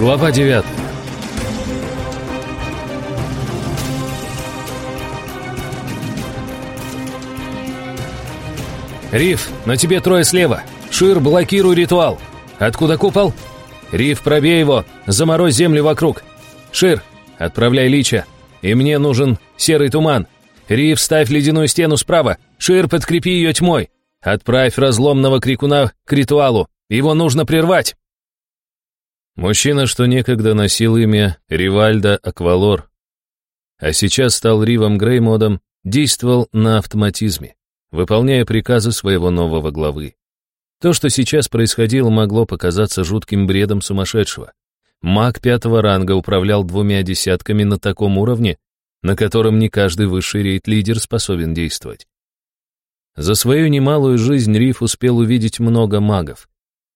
Глава 9 Риф, на тебе трое слева. Шир, блокируй ритуал. Откуда купол? Риф, пробей его. Заморозь землю вокруг. Шир, отправляй лича. И мне нужен серый туман. Риф, ставь ледяную стену справа. Шир, подкрепи ее тьмой. Отправь разломного крикуна к ритуалу. Его нужно прервать. Мужчина, что некогда носил имя Ривальда Аквалор, а сейчас стал Ривом Греймодом, действовал на автоматизме, выполняя приказы своего нового главы. То, что сейчас происходило, могло показаться жутким бредом сумасшедшего. Маг пятого ранга управлял двумя десятками на таком уровне, на котором не каждый высший рейд-лидер способен действовать. За свою немалую жизнь Риф успел увидеть много магов,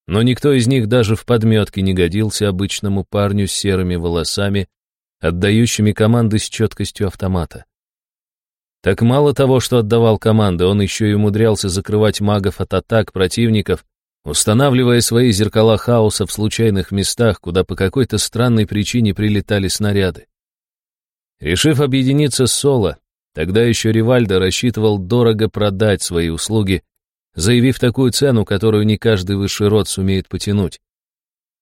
но никто из них даже в подметке не годился обычному парню с серыми волосами, отдающими команды с четкостью автомата. Так мало того, что отдавал команды, он еще и умудрялся закрывать магов от атак противников, устанавливая свои зеркала хаоса в случайных местах, куда по какой-то странной причине прилетали снаряды. Решив объединиться с Соло, тогда еще Ривальдо рассчитывал дорого продать свои услуги заявив такую цену, которую не каждый высший род сумеет потянуть.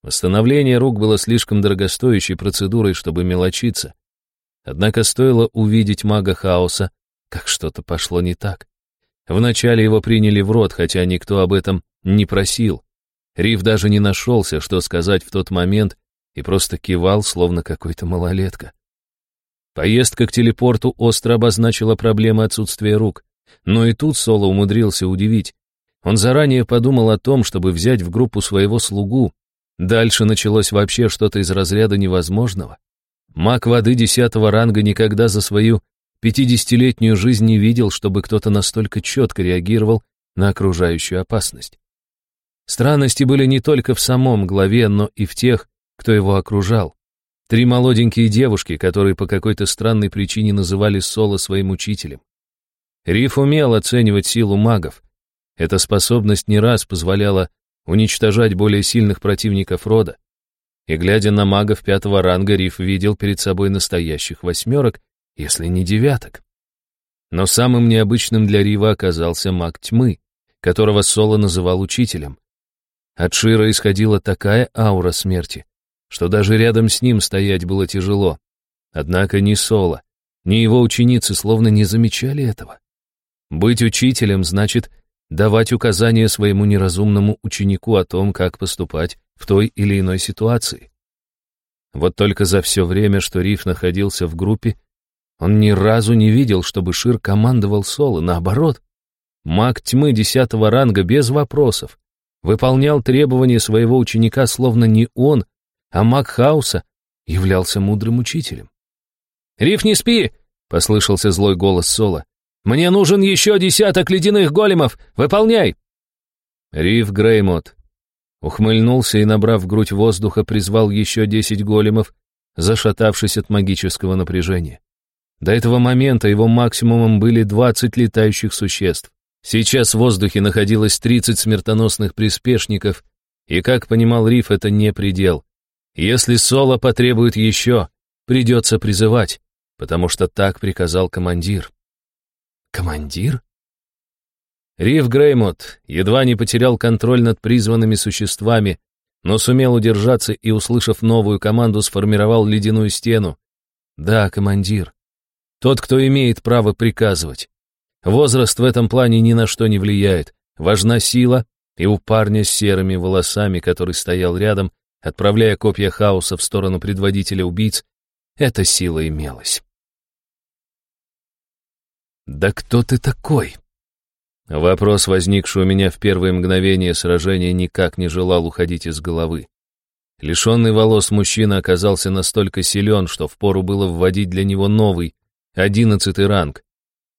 Восстановление рук было слишком дорогостоящей процедурой, чтобы мелочиться. Однако стоило увидеть мага хаоса, как что-то пошло не так. Вначале его приняли в рот, хотя никто об этом не просил. Риф даже не нашелся, что сказать в тот момент, и просто кивал, словно какой-то малолетка. Поездка к телепорту остро обозначила проблемы отсутствия рук. Но и тут Соло умудрился удивить. Он заранее подумал о том, чтобы взять в группу своего слугу. Дальше началось вообще что-то из разряда невозможного. Маг воды десятого ранга никогда за свою пятидесятилетнюю жизнь не видел, чтобы кто-то настолько четко реагировал на окружающую опасность. Странности были не только в самом главе, но и в тех, кто его окружал. Три молоденькие девушки, которые по какой-то странной причине называли Соло своим учителем. Риф умел оценивать силу магов, эта способность не раз позволяла уничтожать более сильных противников рода. И глядя на магов пятого ранга, Риф видел перед собой настоящих восьмерок, если не девяток. Но самым необычным для Рива оказался маг тьмы, которого Соло называл учителем. От Шира исходила такая аура смерти, что даже рядом с ним стоять было тяжело. Однако ни Соло, ни его ученицы словно не замечали этого. Быть учителем значит давать указания своему неразумному ученику о том, как поступать в той или иной ситуации. Вот только за все время, что Риф находился в группе, он ни разу не видел, чтобы Шир командовал Соло, наоборот. Маг тьмы десятого ранга без вопросов выполнял требования своего ученика, словно не он, а маг хаоса являлся мудрым учителем. «Риф, не спи!» — послышался злой голос Соло. Мне нужен еще десяток ледяных големов! Выполняй!» Риф Греймот ухмыльнулся и, набрав грудь воздуха, призвал еще десять големов, зашатавшись от магического напряжения. До этого момента его максимумом были двадцать летающих существ. Сейчас в воздухе находилось тридцать смертоносных приспешников, и, как понимал Риф, это не предел. Если Соло потребует еще, придется призывать, потому что так приказал командир. Командир? Риф Греймот едва не потерял контроль над призванными существами, но сумел удержаться и, услышав новую команду, сформировал ледяную стену. Да, командир. Тот, кто имеет право приказывать. Возраст в этом плане ни на что не влияет. Важна сила, и у парня с серыми волосами, который стоял рядом, отправляя копья хаоса в сторону предводителя убийц, эта сила имелась. «Да кто ты такой?» Вопрос, возникший у меня в первые мгновения сражения, никак не желал уходить из головы. Лишенный волос мужчина оказался настолько силен, что впору было вводить для него новый, одиннадцатый ранг.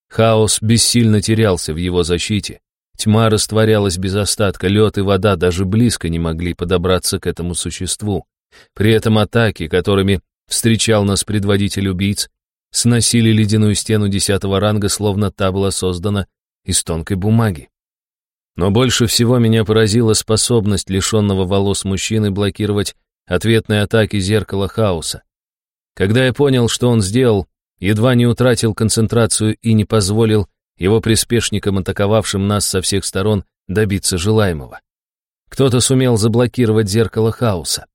Хаос бессильно терялся в его защите. Тьма растворялась без остатка, лед и вода даже близко не могли подобраться к этому существу. При этом атаки, которыми встречал нас предводитель убийц, сносили ледяную стену десятого ранга, словно та была создана из тонкой бумаги. Но больше всего меня поразила способность лишенного волос мужчины блокировать ответной атаки зеркала хаоса. Когда я понял, что он сделал, едва не утратил концентрацию и не позволил его приспешникам, атаковавшим нас со всех сторон, добиться желаемого. Кто-то сумел заблокировать зеркало хаоса.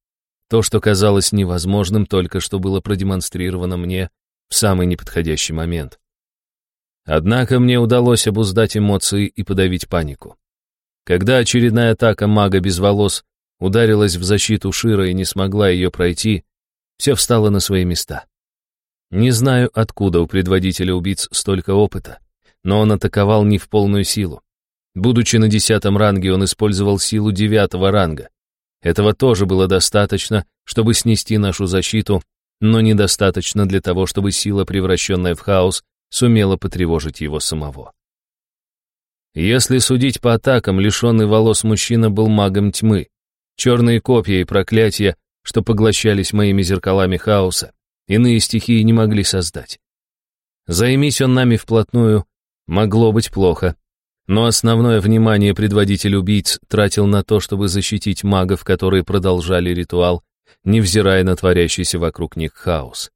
То, что казалось невозможным, только что было продемонстрировано мне в самый неподходящий момент. Однако мне удалось обуздать эмоции и подавить панику. Когда очередная атака мага без волос ударилась в защиту Шира и не смогла ее пройти, все встало на свои места. Не знаю, откуда у предводителя убийц столько опыта, но он атаковал не в полную силу. Будучи на десятом ранге, он использовал силу девятого ранга. Этого тоже было достаточно, чтобы снести нашу защиту, но недостаточно для того, чтобы сила, превращенная в хаос, сумела потревожить его самого. Если судить по атакам, лишенный волос мужчина был магом тьмы. Черные копья и проклятия, что поглощались моими зеркалами хаоса, иные стихии не могли создать. Займись он нами вплотную, могло быть плохо, но основное внимание предводитель убийц тратил на то, чтобы защитить магов, которые продолжали ритуал, невзирая на творящийся вокруг них хаос.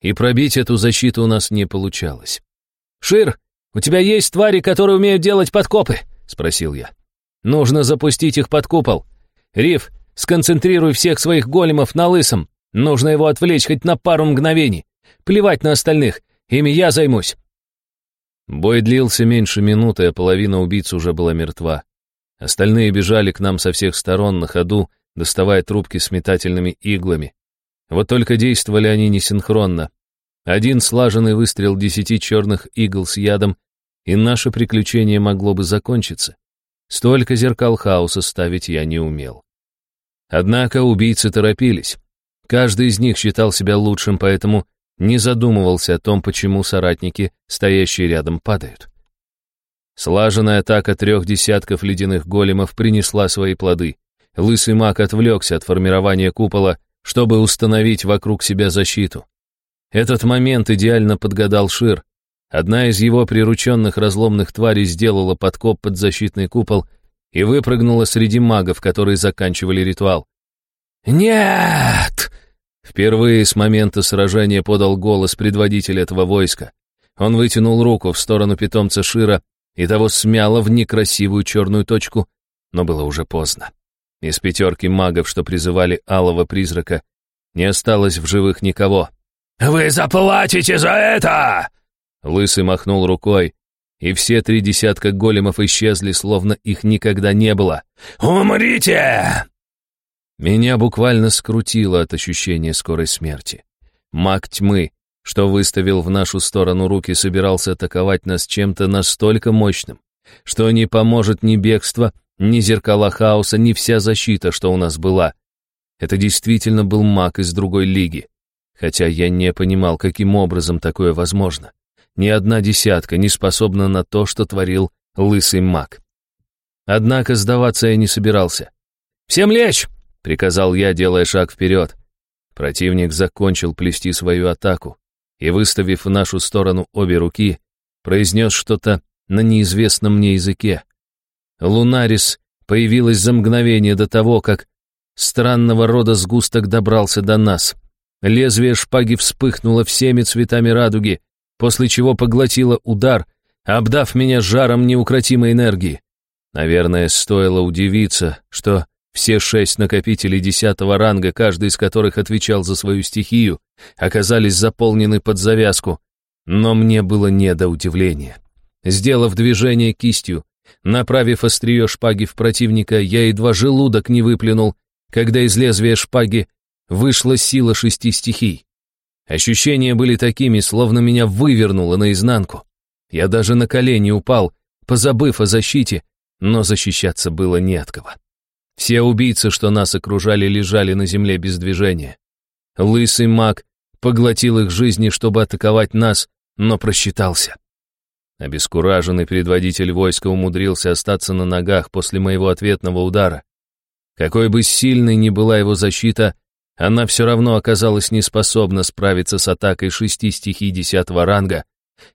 И пробить эту защиту у нас не получалось. «Шир, у тебя есть твари, которые умеют делать подкопы?» — спросил я. «Нужно запустить их под купол. Риф, сконцентрируй всех своих големов на лысом. Нужно его отвлечь хоть на пару мгновений. Плевать на остальных, ими я займусь». Бой длился меньше минуты, а половина убийц уже была мертва. Остальные бежали к нам со всех сторон на ходу, доставая трубки с метательными иглами. Вот только действовали они несинхронно. Один слаженный выстрел десяти черных игл с ядом, и наше приключение могло бы закончиться. Столько зеркал хаоса ставить я не умел. Однако убийцы торопились. Каждый из них считал себя лучшим, поэтому не задумывался о том, почему соратники, стоящие рядом, падают. Слаженная атака трех десятков ледяных големов принесла свои плоды. Лысый маг отвлекся от формирования купола, чтобы установить вокруг себя защиту. Этот момент идеально подгадал Шир. Одна из его прирученных разломных тварей сделала подкоп под защитный купол и выпрыгнула среди магов, которые заканчивали ритуал. «Нет!» Впервые с момента сражения подал голос предводитель этого войска. Он вытянул руку в сторону питомца Шира, и того смяло в некрасивую черную точку, но было уже поздно. Из пятерки магов, что призывали алого призрака, не осталось в живых никого. «Вы заплатите за это!» Лысый махнул рукой, и все три десятка големов исчезли, словно их никогда не было. «Умрите!» Меня буквально скрутило от ощущения скорой смерти. Маг тьмы, что выставил в нашу сторону руки, собирался атаковать нас чем-то настолько мощным, что не поможет ни бегство, ни зеркала хаоса, ни вся защита, что у нас была. Это действительно был маг из другой лиги. Хотя я не понимал, каким образом такое возможно. Ни одна десятка не способна на то, что творил лысый маг. Однако сдаваться я не собирался. «Всем лечь!» приказал я, делая шаг вперед. Противник закончил плести свою атаку и, выставив в нашу сторону обе руки, произнес что-то на неизвестном мне языке. Лунарис появилась за мгновение до того, как странного рода сгусток добрался до нас. Лезвие шпаги вспыхнуло всеми цветами радуги, после чего поглотило удар, обдав меня жаром неукротимой энергии. Наверное, стоило удивиться, что все шесть накопителей десятого ранга, каждый из которых отвечал за свою стихию, оказались заполнены под завязку, но мне было не до удивления. Сделав движение кистью, направив острие шпаги в противника, я едва желудок не выплюнул, когда из лезвия шпаги вышла сила шести стихий. Ощущения были такими, словно меня вывернуло наизнанку. Я даже на колени упал, позабыв о защите, но защищаться было не от кого. Все убийцы, что нас окружали, лежали на земле без движения. Лысый маг поглотил их жизни, чтобы атаковать нас, но просчитался. Обескураженный предводитель войска умудрился остаться на ногах после моего ответного удара. Какой бы сильной ни была его защита, она все равно оказалась неспособна справиться с атакой шести стихий десятого ранга,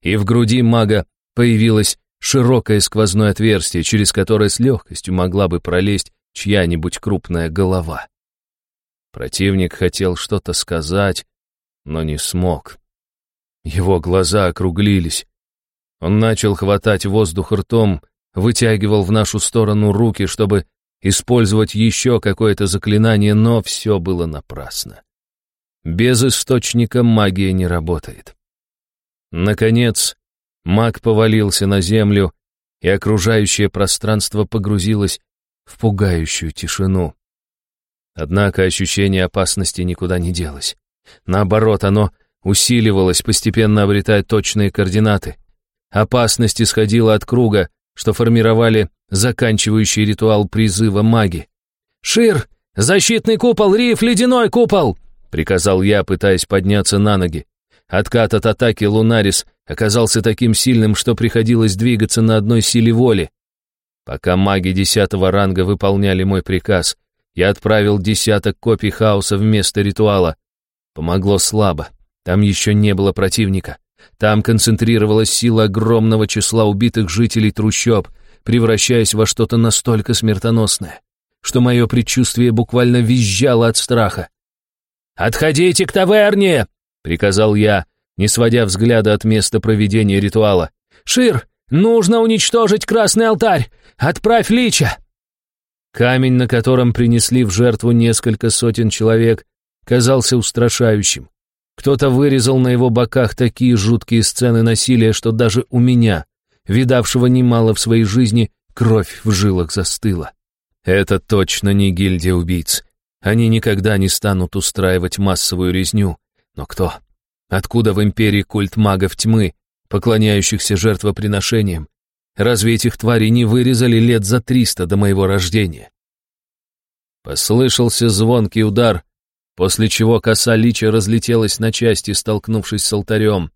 и в груди мага появилось широкое сквозное отверстие, через которое с легкостью могла бы пролезть чья-нибудь крупная голова. Противник хотел что-то сказать, но не смог. Его глаза округлились. Он начал хватать воздух ртом, вытягивал в нашу сторону руки, чтобы использовать еще какое-то заклинание, но все было напрасно. Без источника магия не работает. Наконец, маг повалился на землю, и окружающее пространство погрузилось в пугающую тишину. Однако ощущение опасности никуда не делось. Наоборот, оно усиливалось, постепенно обретая точные координаты. Опасность исходила от круга, что формировали заканчивающий ритуал призыва маги. «Шир! Защитный купол! Риф! Ледяной купол!» — приказал я, пытаясь подняться на ноги. Откат от атаки Лунарис оказался таким сильным, что приходилось двигаться на одной силе воли. Пока маги десятого ранга выполняли мой приказ, я отправил десяток копий хаоса вместо ритуала. Помогло слабо. Там еще не было противника. Там концентрировалась сила огромного числа убитых жителей трущоб, превращаясь во что-то настолько смертоносное, что мое предчувствие буквально визжало от страха. «Отходите к таверне!» — приказал я, не сводя взгляда от места проведения ритуала. «Шир, нужно уничтожить красный алтарь! Отправь лича!» Камень, на котором принесли в жертву несколько сотен человек, казался устрашающим. Кто-то вырезал на его боках такие жуткие сцены насилия, что даже у меня, видавшего немало в своей жизни, кровь в жилах застыла. Это точно не гильдия убийц. Они никогда не станут устраивать массовую резню. Но кто? Откуда в империи культ магов тьмы, поклоняющихся жертвоприношениям? Разве этих тварей не вырезали лет за триста до моего рождения? Послышался звонкий удар, после чего коса лича разлетелась на части, столкнувшись с алтарем.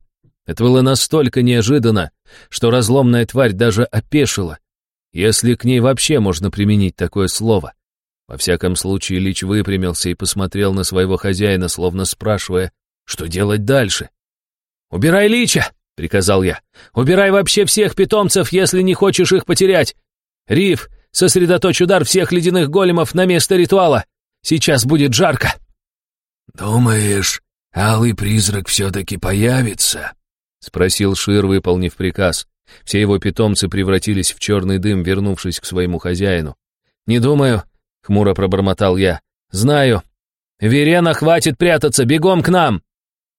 Это было настолько неожиданно, что разломная тварь даже опешила, если к ней вообще можно применить такое слово. Во всяком случае, Лич выпрямился и посмотрел на своего хозяина, словно спрашивая, что делать дальше. «Убирай Лича!» — приказал я. «Убирай вообще всех питомцев, если не хочешь их потерять! Риф, сосредоточь удар всех ледяных големов на место ритуала! Сейчас будет жарко!» «Думаешь, алый призрак все-таки появится?» — спросил Шир, выполнив приказ. Все его питомцы превратились в черный дым, вернувшись к своему хозяину. «Не думаю», — хмуро пробормотал я. «Знаю. Верена, хватит прятаться, бегом к нам!»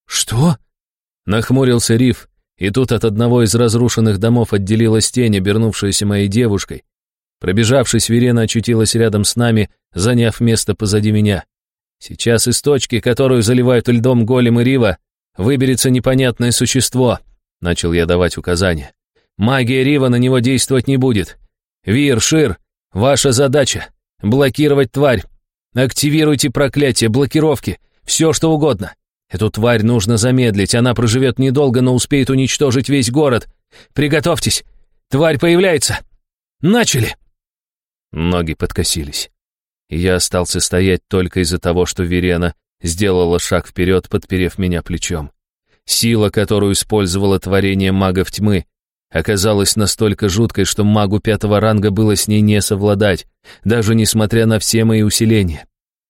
«Что?» — нахмурился Риф, и тут от одного из разрушенных домов отделилась тень, обернувшаяся моей девушкой. Пробежавшись, Верена очутилась рядом с нами, заняв место позади меня. Сейчас из точки, которую заливают льдом голем и Рива, выберется непонятное существо. Начал я давать указания. Магия Рива на него действовать не будет. Вир, Шир, ваша задача — блокировать тварь. Активируйте проклятие, блокировки, все что угодно. Эту тварь нужно замедлить, она проживет недолго, но успеет уничтожить весь город. Приготовьтесь, тварь появляется. Начали!» Ноги подкосились я остался стоять только из-за того, что Верена сделала шаг вперед, подперев меня плечом. Сила, которую использовало творение магов тьмы, оказалась настолько жуткой, что магу пятого ранга было с ней не совладать, даже несмотря на все мои усиления.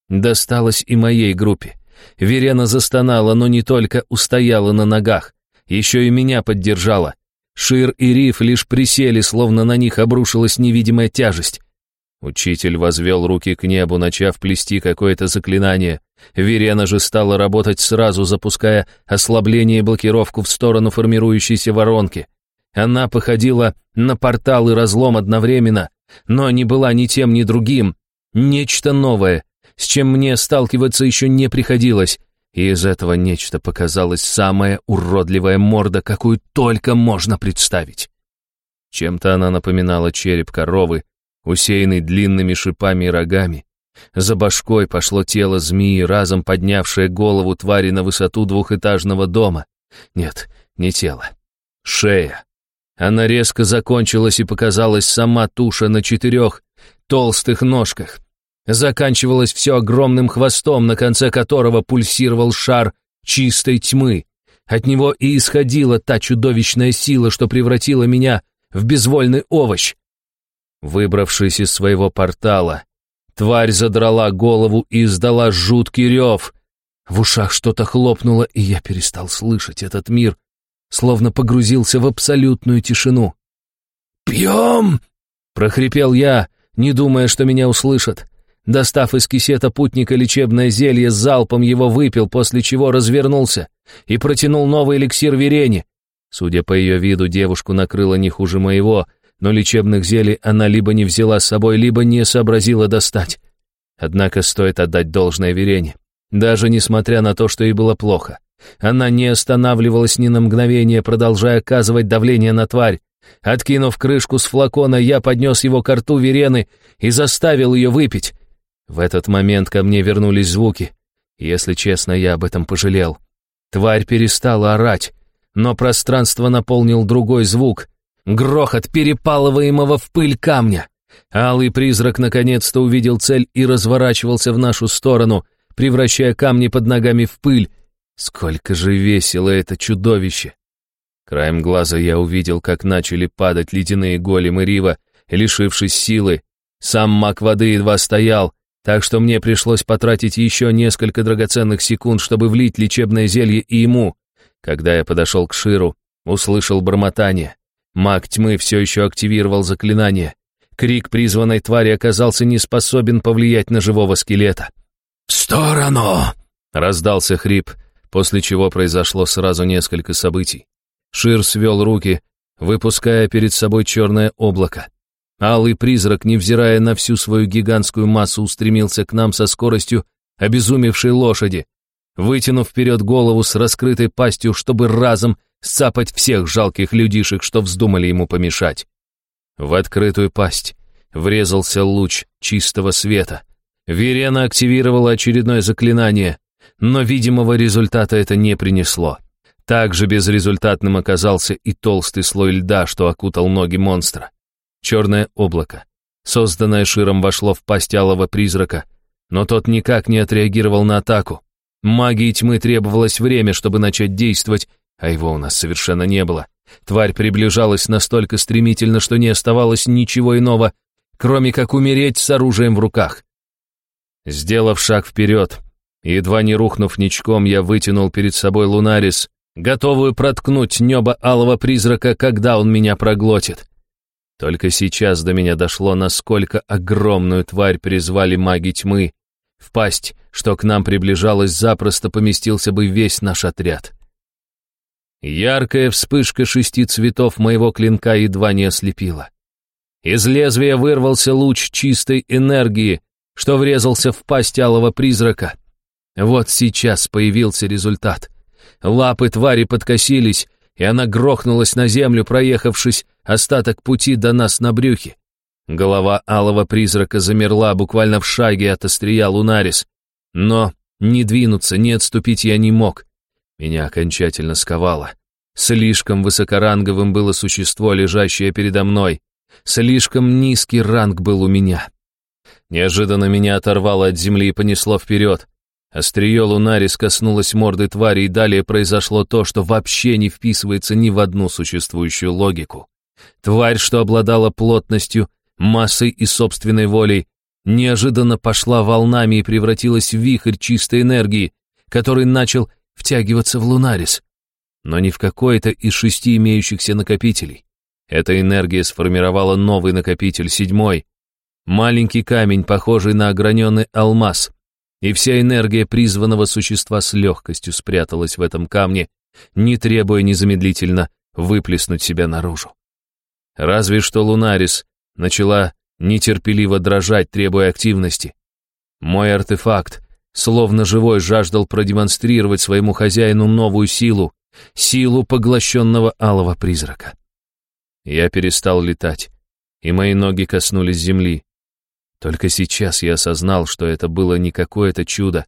Досталось и моей группе. Верена застонала, но не только устояла на ногах, еще и меня поддержала. Шир и Риф лишь присели, словно на них обрушилась невидимая тяжесть. Учитель возвел руки к небу, начав плести какое-то заклинание. Верена же стала работать сразу, запуская ослабление и блокировку в сторону формирующейся воронки. Она походила на портал и разлом одновременно, но не была ни тем, ни другим. Нечто новое, с чем мне сталкиваться еще не приходилось. И из этого нечто показалось самая уродливая морда, какую только можно представить. Чем-то она напоминала череп коровы, усеянный длинными шипами и рогами. За башкой пошло тело змеи, разом поднявшее голову твари на высоту двухэтажного дома. Нет, не тело. Шея. Она резко закончилась и показалась сама туша на четырех толстых ножках. Заканчивалось все огромным хвостом, на конце которого пульсировал шар чистой тьмы. От него и исходила та чудовищная сила, что превратила меня в безвольный овощ. Выбравшись из своего портала, Тварь задрала голову и издала жуткий рев. В ушах что-то хлопнуло, и я перестал слышать этот мир, словно погрузился в абсолютную тишину. «Пьем!» — прохрипел я, не думая, что меня услышат. Достав из кисета путника лечебное зелье, залпом его выпил, после чего развернулся и протянул новый эликсир Верени. Судя по ее виду, девушку накрыло не хуже моего, но лечебных зелий она либо не взяла с собой, либо не сообразила достать. Однако стоит отдать должное Верене. Даже несмотря на то, что ей было плохо. Она не останавливалась ни на мгновение, продолжая оказывать давление на тварь. Откинув крышку с флакона, я поднес его к рту Верены и заставил ее выпить. В этот момент ко мне вернулись звуки. Если честно, я об этом пожалел. Тварь перестала орать, но пространство наполнил другой звук. Грохот перепалываемого в пыль камня. Алый призрак наконец-то увидел цель и разворачивался в нашу сторону, превращая камни под ногами в пыль. Сколько же весело это чудовище! Краем глаза я увидел, как начали падать ледяные големы Рива, лишившись силы. Сам маг воды едва стоял, так что мне пришлось потратить еще несколько драгоценных секунд, чтобы влить лечебное зелье и ему. Когда я подошел к Ширу, услышал бормотание. Маг тьмы все еще активировал заклинание. Крик призванной твари оказался не способен повлиять на живого скелета. «В сторону!» — раздался хрип, после чего произошло сразу несколько событий. Шир свел руки, выпуская перед собой черное облако. Алый призрак, невзирая на всю свою гигантскую массу, устремился к нам со скоростью обезумевшей лошади, вытянув вперед голову с раскрытой пастью, чтобы разом сцапать всех жалких людишек, что вздумали ему помешать. В открытую пасть врезался луч чистого света. Верена активировала очередное заклинание, но видимого результата это не принесло. Также безрезультатным оказался и толстый слой льда, что окутал ноги монстра. Черное облако, созданное Широм, вошло в пасть алого призрака, но тот никак не отреагировал на атаку. Магии тьмы требовалось время, чтобы начать действовать, а его у нас совершенно не было. Тварь приближалась настолько стремительно, что не оставалось ничего иного, кроме как умереть с оружием в руках. Сделав шаг вперед, едва не рухнув ничком, я вытянул перед собой Лунарис, готовую проткнуть небо алого призрака, когда он меня проглотит. Только сейчас до меня дошло, насколько огромную тварь призвали маги тьмы. В пасть, что к нам приближалась, запросто поместился бы весь наш отряд. Яркая вспышка шести цветов моего клинка едва не ослепила. Из лезвия вырвался луч чистой энергии, что врезался в пасть алого призрака. Вот сейчас появился результат. Лапы твари подкосились, и она грохнулась на землю, проехавшись остаток пути до нас на брюхе. Голова алого призрака замерла буквально в шаге от острия Лунарис. Но ни двинуться, ни отступить я не мог. Меня окончательно сковало. Слишком высокоранговым было существо, лежащее передо мной. Слишком низкий ранг был у меня. Неожиданно меня оторвало от земли и понесло вперед. Острие Лунарис коснулось морды твари, и далее произошло то, что вообще не вписывается ни в одну существующую логику. Тварь, что обладала плотностью, массой и собственной волей, неожиданно пошла волнами и превратилась в вихрь чистой энергии, который начал втягиваться в Лунарис. Но не в какой-то из шести имеющихся накопителей. Эта энергия сформировала новый накопитель, седьмой. Маленький камень, похожий на ограненный алмаз. И вся энергия призванного существа с легкостью спряталась в этом камне, не требуя незамедлительно выплеснуть себя наружу. Разве что Лунарис начала нетерпеливо дрожать, требуя активности. Мой артефакт, словно живой, жаждал продемонстрировать своему хозяину новую силу, силу поглощенного алого призрака. Я перестал летать, и мои ноги коснулись земли. Только сейчас я осознал, что это было не какое-то чудо,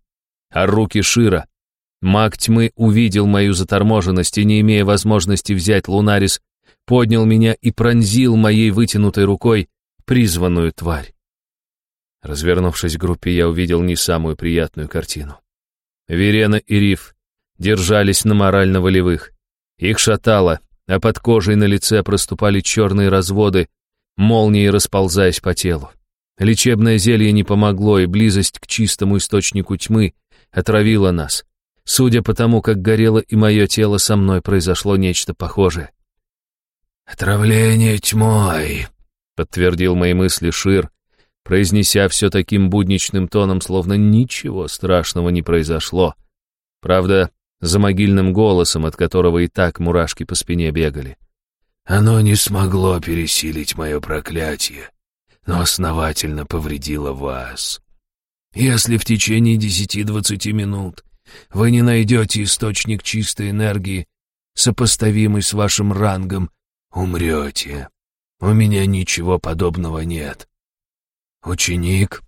а руки Шира. Маг тьмы увидел мою заторможенность и, не имея возможности взять Лунарис, поднял меня и пронзил моей вытянутой рукой призванную тварь. Развернувшись в группе, я увидел не самую приятную картину. Верена и Риф держались на морально-волевых. Их шатало, а под кожей на лице проступали черные разводы, молнии расползаясь по телу. Лечебное зелье не помогло, и близость к чистому источнику тьмы отравила нас. Судя по тому, как горело и мое тело, со мной произошло нечто похожее. «Отравление тьмой», — подтвердил мои мысли Шир, произнеся все таким будничным тоном, словно ничего страшного не произошло. Правда, за могильным голосом, от которого и так мурашки по спине бегали. «Оно не смогло пересилить мое проклятие, но основательно повредило вас. Если в течение десяти-двадцати минут вы не найдете источник чистой энергии, сопоставимый с вашим рангом, умрете. У меня ничего подобного нет. Ученик?»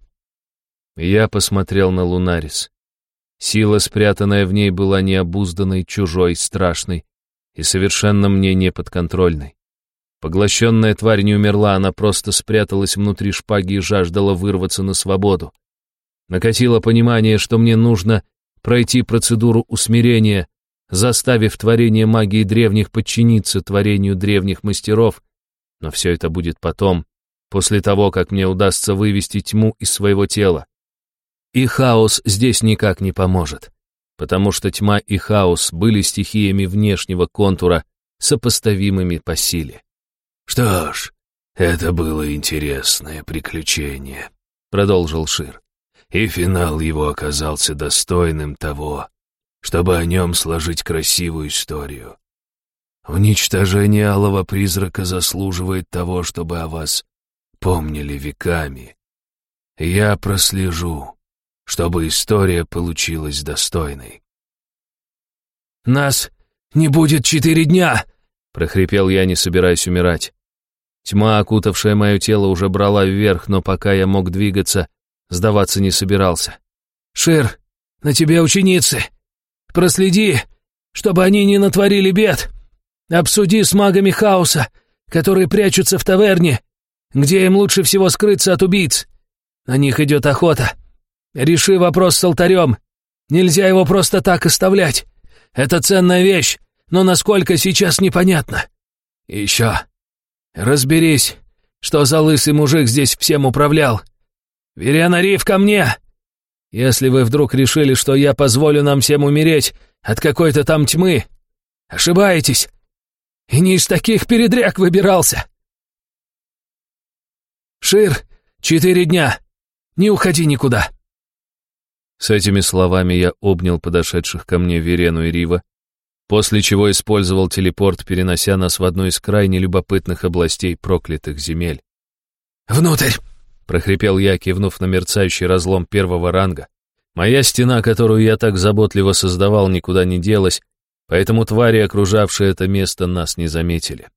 Я посмотрел на Лунарис. Сила, спрятанная в ней, была необузданной, чужой, страшной и совершенно мне неподконтрольной. Поглощенная тварь не умерла, она просто спряталась внутри шпаги и жаждала вырваться на свободу. Накатило понимание, что мне нужно пройти процедуру усмирения, заставив творение магии древних подчиниться творению древних мастеров, но все это будет потом, после того, как мне удастся вывести тьму из своего тела. И хаос здесь никак не поможет, потому что тьма и хаос были стихиями внешнего контура, сопоставимыми по силе. «Что ж, это было интересное приключение», — продолжил Шир. «И финал его оказался достойным того, чтобы о нем сложить красивую историю. Уничтожение алого призрака заслуживает того, чтобы о вас помнили веками. Я прослежу, чтобы история получилась достойной. «Нас не будет четыре дня!» — прохрипел я, не собираясь умирать. Тьма, окутавшая мое тело, уже брала вверх, но пока я мог двигаться, сдаваться не собирался. «Шир, на тебе ученицы! Проследи, чтобы они не натворили бед! Обсуди с магами хаоса, которые прячутся в таверне, где им лучше всего скрыться от убийц. На них идет охота. Реши вопрос с алтарем. Нельзя его просто так оставлять. Это ценная вещь, но насколько сейчас непонятно. Еще. Разберись, что за лысый мужик здесь всем управлял. Верена Риф ко мне! Если вы вдруг решили, что я позволю нам всем умереть от какой-то там тьмы, ошибаетесь. И не из таких передряг выбирался. Шир, четыре дня. Не уходи никуда. С этими словами я обнял подошедших ко мне Верену и Рива, после чего использовал телепорт, перенося нас в одну из крайне любопытных областей проклятых земель. «Внутрь!» — прохрипел я, кивнув на мерцающий разлом первого ранга. Моя стена, которую я так заботливо создавал, никуда не делась, поэтому твари, окружавшие это место, нас не заметили.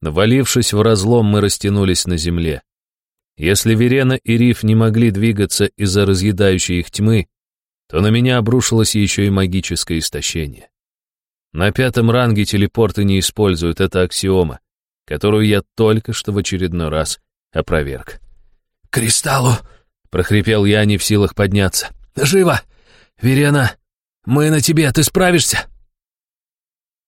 Навалившись в разлом, мы растянулись на земле. Если Верена и Риф не могли двигаться из-за разъедающей их тьмы, то на меня обрушилось еще и магическое истощение. На пятом ранге телепорты не используют, это аксиома, которую я только что в очередной раз опроверг. «Кристаллу!» — прохрипел я, не в силах подняться. «Живо! Верена, мы на тебе, ты справишься!»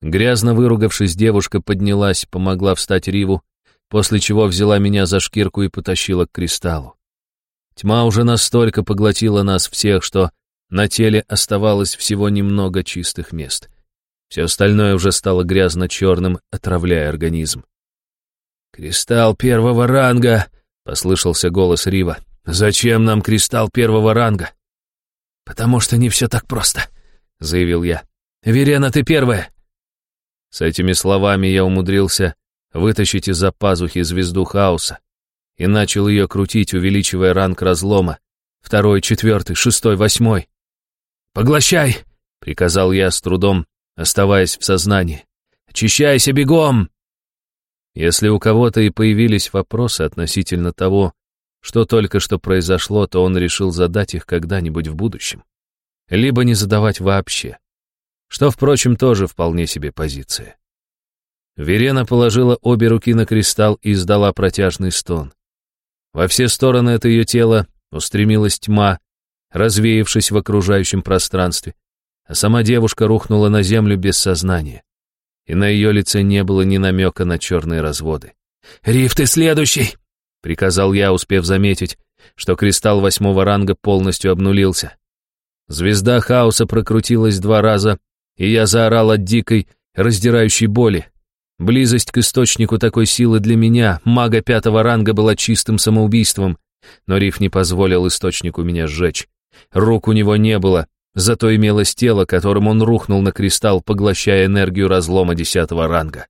Грязно выругавшись, девушка поднялась, помогла встать Риву, после чего взяла меня за шкирку и потащила к кристаллу. Тьма уже настолько поглотила нас всех, что на теле оставалось всего немного чистых мест. Все остальное уже стало грязно-черным, отравляя организм. «Кристалл первого ранга!» — послышался голос Рива. «Зачем нам кристалл первого ранга?» «Потому что не все так просто», — заявил я. «Верена, ты первая!» С этими словами я умудрился вытащить из-за пазухи звезду хаоса и начал ее крутить, увеличивая ранг разлома. Второй, четвертый, шестой, восьмой. «Поглощай!» — приказал я с трудом, оставаясь в сознании. «Очищайся бегом!» Если у кого-то и появились вопросы относительно того, что только что произошло, то он решил задать их когда-нибудь в будущем. Либо не задавать вообще. Что, впрочем, тоже вполне себе позиция. Верена положила обе руки на кристалл и издала протяжный стон. Во все стороны от ее тела устремилась тьма, развеявшись в окружающем пространстве, а сама девушка рухнула на землю без сознания. И на ее лице не было ни намека на черные разводы. «Риф, ты следующий!» — приказал я, успев заметить, что кристалл восьмого ранга полностью обнулился. Звезда хаоса прокрутилась два раза, и я заорал от дикой, раздирающей боли. Близость к источнику такой силы для меня, мага пятого ранга, была чистым самоубийством, но Риф не позволил источнику меня сжечь. Рук у него не было, зато имелось тело, которым он рухнул на кристалл, поглощая энергию разлома десятого ранга.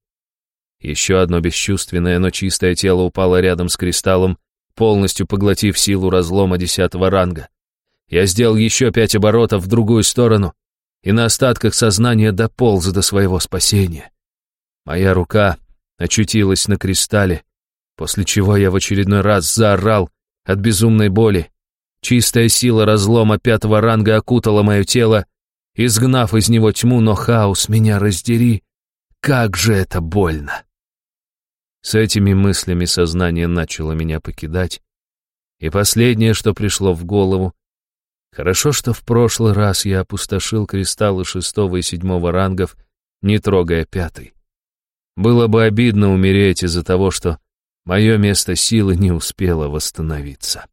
Еще одно бесчувственное, но чистое тело упало рядом с кристаллом, полностью поглотив силу разлома десятого ранга. Я сделал еще пять оборотов в другую сторону и на остатках сознания дополз до своего спасения. Моя рука очутилась на кристалле, после чего я в очередной раз заорал от безумной боли. Чистая сила разлома пятого ранга окутала мое тело, изгнав из него тьму, но хаос меня раздери. Как же это больно! С этими мыслями сознание начало меня покидать, и последнее, что пришло в голову, хорошо, что в прошлый раз я опустошил кристаллы шестого и седьмого рангов, не трогая пятый. Было бы обидно умереть из-за того, что мое место силы не успело восстановиться.